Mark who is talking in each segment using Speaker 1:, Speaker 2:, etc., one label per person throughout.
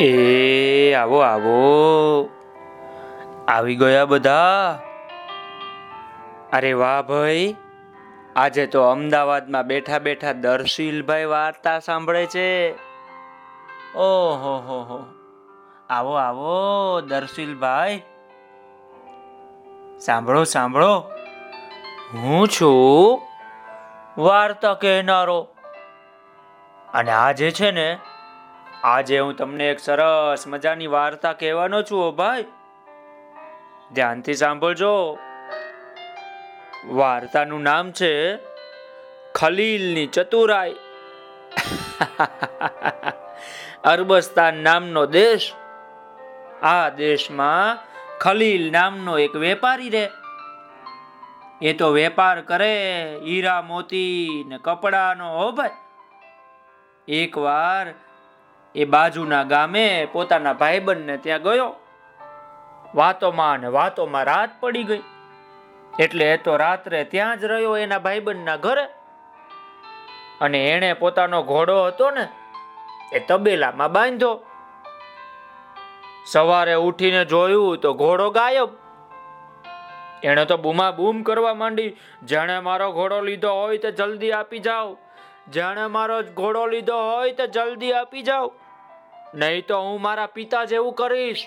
Speaker 1: એ, આવો આવો. આવી ગયા બધા? અરે વાહ ભાઈ. આજે તો અમદાવાદમાં બેઠા બેઠા દર્શીલભાઈ વાર્તા સાંભળે છે. ઓહો, હો હો. આવો આવો, દર્શીલભાઈ. સાંભળો સાંભળો. હું છું વાર્તા કહેનારો. અને આજે છે ને આજે હું તમને એક સરસ મજાની વાર્તા કહેવાનો છું, ઓ ભાઈ. ધ્યાનથી સાંભળજો. વાર્તાનું નામ છે ખલીલની ચતુરાઈ. અરબસ્તાન નામનો દેશ. આ દેશમાં ખલીલ નામનો એક વેપારી રહે. એ તો વેપાર કરે હીરા મોતી ને કપડાનો હો ભાઈ. એકવાર એ બાજુના ગામે પોતાના ભાઈબંધને ત્યાં ગયો. વાતોમાં ને વાતોમાં રાત પડી ગઈ. એટલે એ તો રાત્રે ત્યાં જ રહ્યો એના ભાઈબંધના ઘરે. અને એણે પોતાનો ઘોડો હતો ને એ તબેલામાં બાંધ્યો. સવારે ઉઠીને જોયું તો ઘોડો ગાયબ. એણે તો બૂમા બૂમ કરવા માંડી, જાણે મારો ઘોડો લીધો હોય તો જલ્દી આપી જાઓ. જાણે મારો ઘોડો લીધો હોય તો જલ્દી આપી જાઓ. નહીં તો હું મારા પિતા જેવું કરીશ.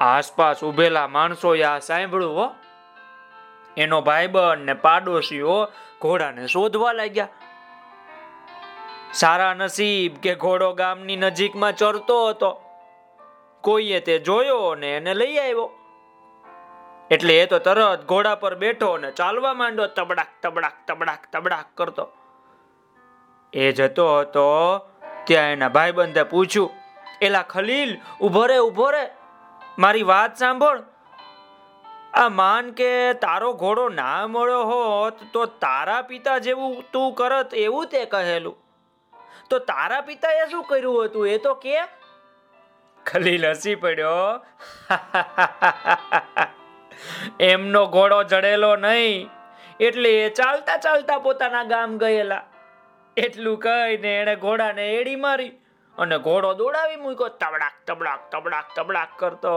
Speaker 1: આસપાસ ઉભેલા માણસોએ આ સાંભળ્યું હો. એનો ભાઈબંધ ને પાડોશીઓ ઘોડાને શોધવા લાગ્યા. સારા નસીબ કે ઘોડો ગામની નજીકમાં ચરતો હતો. કોઈએ તે જોયો ને એને લઈ આવ્યો. એટલે એ તો તરત ઘોડા પર બેઠો ને ચાલવા માંડ્યો, તબડાક તબડાક તબડાક તબડાક કરતો. એ જતો હતો ત્યાં એના ભાઈબંધે પૂછ્યું, એલા ખલીલ ઊભો રે ઊભો રે, મારી વાત સાંભળ. આ માન કે તારો ઘોડો ના મળ્યો હોત તો તારા પિતા જેવું તું કરત એવું તે કહેલું. તો તારા પિતાએ શું કર્યું હતું? એ તો કે. ખલીલ હસી પડ્યો, એમનો ઘોડો જડેલો નહીં, એટલે એ ચાલતા ચાલતા પોતાના ગામ ગયેલા. એટલું કહીને એણે ઘોડાને એડી મારી અને ઘોડો દોડાવી મૂક્યો. તબડાક તબડાક તબડાક તબડાક કરતો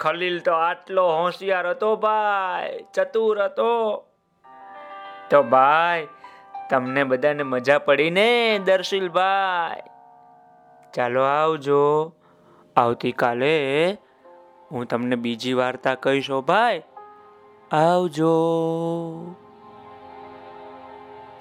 Speaker 1: ખલીલ તો આટલો હોશિયાર હતો ભાઈ, ચતુર હતો. તો ભાઈ, તમને બધાને મજા પડી ને દર્શિલભાઈ ચાલો આવજો. આવતીકાલે હું તમને બીજી વાર્તા કહીશો ભાઈ. આવજો.